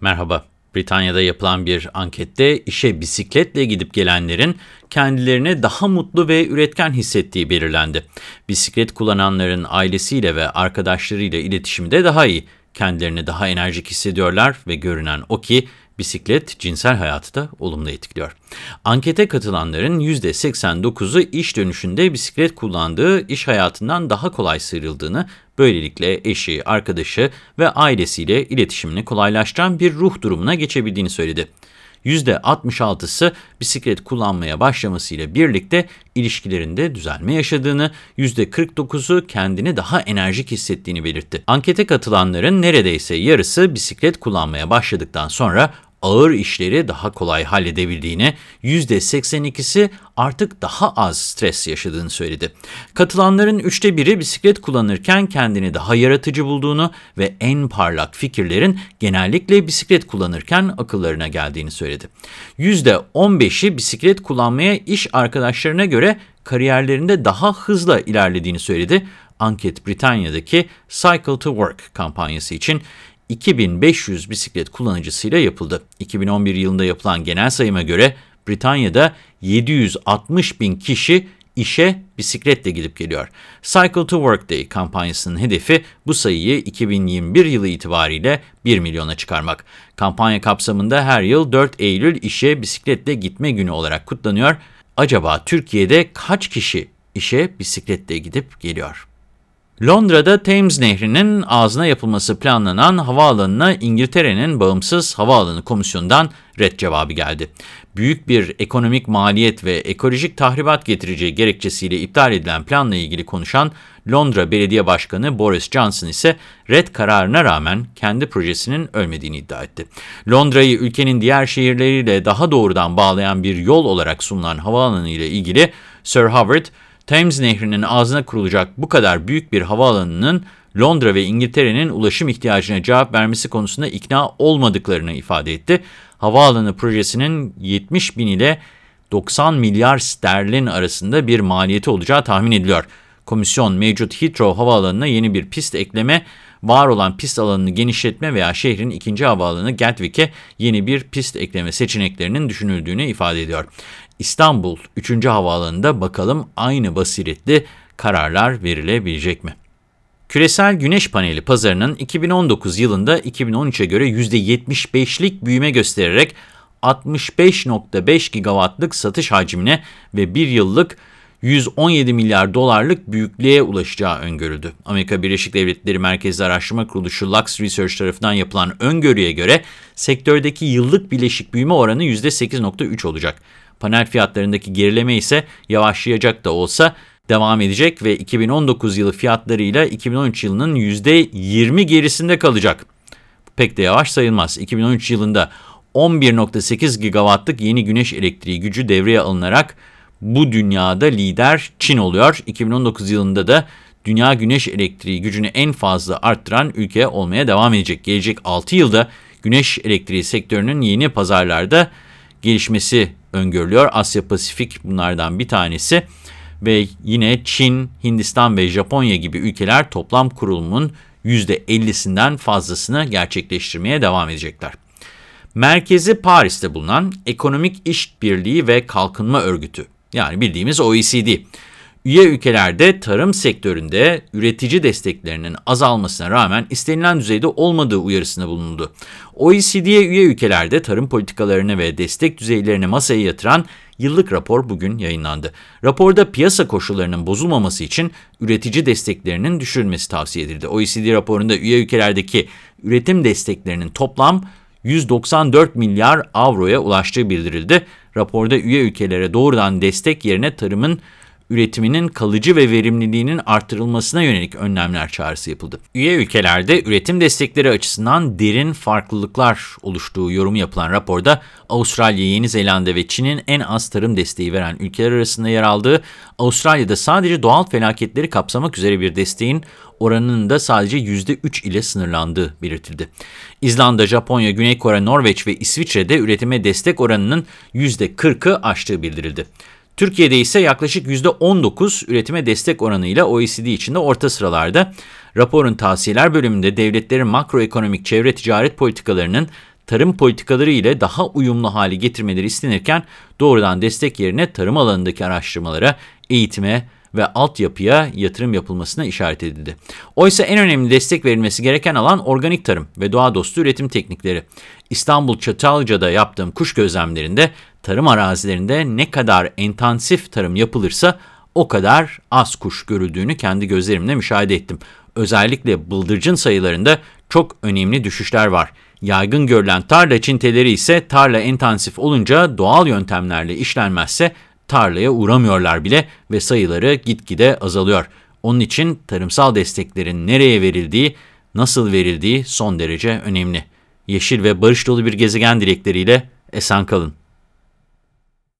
Merhaba. Britanya'da yapılan bir ankette işe bisikletle gidip gelenlerin kendilerini daha mutlu ve üretken hissettiği belirlendi. Bisiklet kullananların ailesiyle ve arkadaşlarıyla iletişimi de daha iyi. Kendilerini daha enerjik hissediyorlar ve görünen o ki bisiklet cinsel hayatı da olumlu etkiliyor. Ankete katılanların %89'u iş dönüşünde bisiklet kullandığı iş hayatından daha kolay sıyrıldığını, böylelikle eşi, arkadaşı ve ailesiyle iletişimini kolaylaştıran bir ruh durumuna geçebildiğini söyledi. %66'sı bisiklet kullanmaya başlamasıyla birlikte ilişkilerinde düzelme yaşadığını, %49'u kendini daha enerjik hissettiğini belirtti. Ankete katılanların neredeyse yarısı bisiklet kullanmaya başladıktan sonra ağır işleri daha kolay halledebildiğini, %82'si artık daha az stres yaşadığını söyledi. Katılanların üçte biri bisiklet kullanırken kendini daha yaratıcı bulduğunu ve en parlak fikirlerin genellikle bisiklet kullanırken akıllarına geldiğini söyledi. %15'i bisiklet kullanmaya iş arkadaşlarına göre kariyerlerinde daha hızlı ilerlediğini söyledi. Anket Britanya'daki Cycle to Work kampanyası için 2500 bisiklet kullanıcısıyla yapıldı. 2011 yılında yapılan genel sayıma göre Britanya'da 760 bin kişi işe bisikletle gidip geliyor. Cycle to Work Day kampanyasının hedefi bu sayıyı 2021 yılı itibariyle 1 milyona çıkarmak. Kampanya kapsamında her yıl 4 Eylül işe bisikletle gitme günü olarak kutlanıyor. Acaba Türkiye'de kaç kişi işe bisikletle gidip geliyor? Londra'da Thames Nehri'nin ağzına yapılması planlanan havaalanına İngiltere'nin Bağımsız Havaalanı Komisyonu'ndan red cevabı geldi. Büyük bir ekonomik maliyet ve ekolojik tahribat getireceği gerekçesiyle iptal edilen planla ilgili konuşan Londra Belediye Başkanı Boris Johnson ise red kararına rağmen kendi projesinin ölmediğini iddia etti. Londra'yı ülkenin diğer şehirleriyle daha doğrudan bağlayan bir yol olarak sunulan havaalanı ile ilgili Sir Howard, Thames Nehri'nin ağzına kurulacak bu kadar büyük bir havaalanının Londra ve İngiltere'nin ulaşım ihtiyacına cevap vermesi konusunda ikna olmadıklarını ifade etti. Havaalanı projesinin 70 bin ile 90 milyar sterlin arasında bir maliyeti olacağı tahmin ediliyor. Komisyon mevcut Heathrow Havaalanı'na yeni bir pist ekleme, var olan pist alanını genişletme veya şehrin ikinci havaalanı Gatwick'e yeni bir pist ekleme seçeneklerinin düşünüldüğünü ifade ediyor. İstanbul 3. Havaalanı'nda bakalım aynı basiretli kararlar verilebilecek mi? Küresel güneş paneli pazarının 2019 yılında 2013'e göre %75'lik büyüme göstererek 65.5 gigawattlık satış hacmine ve bir yıllık 117 milyar dolarlık büyüklüğe ulaşacağı öngörüldü. Amerika Birleşik Devletleri Merkezi Araştırma Kuruluşu Lux Research tarafından yapılan öngörüye göre sektördeki yıllık bileşik büyüme oranı %8.3 olacak. Panel fiyatlarındaki gerileme ise yavaşlayacak da olsa devam edecek ve 2019 yılı fiyatlarıyla 2013 yılının %20 gerisinde kalacak. Pek de yavaş sayılmaz. 2013 yılında 11.8 gigawattlık yeni güneş elektriği gücü devreye alınarak bu dünyada lider Çin oluyor. 2019 yılında da dünya güneş elektriği gücünü en fazla arttıran ülke olmaya devam edecek. Gelecek 6 yılda güneş elektriği sektörünün yeni pazarlarda gelişmesi öngörülüyor. Asya Pasifik bunlardan bir tanesi ve yine Çin, Hindistan ve Japonya gibi ülkeler toplam kurulumun %50'sinden fazlasını gerçekleştirmeye devam edecekler. Merkezi Paris'te bulunan Ekonomik İşbirliği ve Kalkınma Örgütü yani bildiğimiz OECD. Üye ülkelerde tarım sektöründe üretici desteklerinin azalmasına rağmen istenilen düzeyde olmadığı uyarısında bulundu. OECD'ye üye ülkelerde tarım politikalarını ve destek düzeylerini masaya yatıran yıllık rapor bugün yayınlandı. Raporda piyasa koşullarının bozulmaması için üretici desteklerinin düşürülmesi tavsiye edildi. OECD raporunda üye ülkelerdeki üretim desteklerinin toplam 194 milyar avroya ulaştığı bildirildi. Raporda üye ülkelere doğrudan destek yerine tarımın üretiminin kalıcı ve verimliliğinin artırılmasına yönelik önlemler çağrısı yapıldı. Üye ülkelerde üretim destekleri açısından derin farklılıklar oluştuğu yorumu yapılan raporda Avustralya, Yeni Zelanda ve Çin'in en az tarım desteği veren ülkeler arasında yer aldığı, Avustralya'da sadece doğal felaketleri kapsamak üzere bir desteğin oranının da sadece %3 ile sınırlandığı belirtildi. İzlanda, Japonya, Güney Kore, Norveç ve İsviçre'de üretime destek oranının %40'ı aştığı bildirildi. Türkiye'de ise yaklaşık %19 üretime destek oranıyla OECD içinde orta sıralarda. Raporun tavsiyeler bölümünde devletlerin makroekonomik çevre ticaret politikalarının tarım politikaları ile daha uyumlu hale getirmeleri istenirken doğrudan destek yerine tarım alanındaki araştırmalara, eğitime ve altyapıya yatırım yapılmasına işaret edildi. Oysa en önemli destek verilmesi gereken alan organik tarım ve doğa dostu üretim teknikleri. İstanbul Çatalca'da yaptığım kuş gözlemlerinde tarım arazilerinde ne kadar intensif tarım yapılırsa o kadar az kuş görüldüğünü kendi gözlerimle müşahede ettim. Özellikle bıldırcın sayılarında çok önemli düşüşler var. Yaygın görülen tarla çinteleri ise tarla intensif olunca doğal yöntemlerle işlenmezse tarlaya uğramıyorlar bile ve sayıları gitgide azalıyor. Onun için tarımsal desteklerin nereye verildiği, nasıl verildiği son derece önemli. Yeşil ve barış dolu bir gezegen dilekleriyle esen kalın.